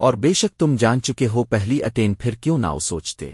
اور بے شک تم جان چکے ہو پہلی اٹین پھر کیوں نہ سوچتے؟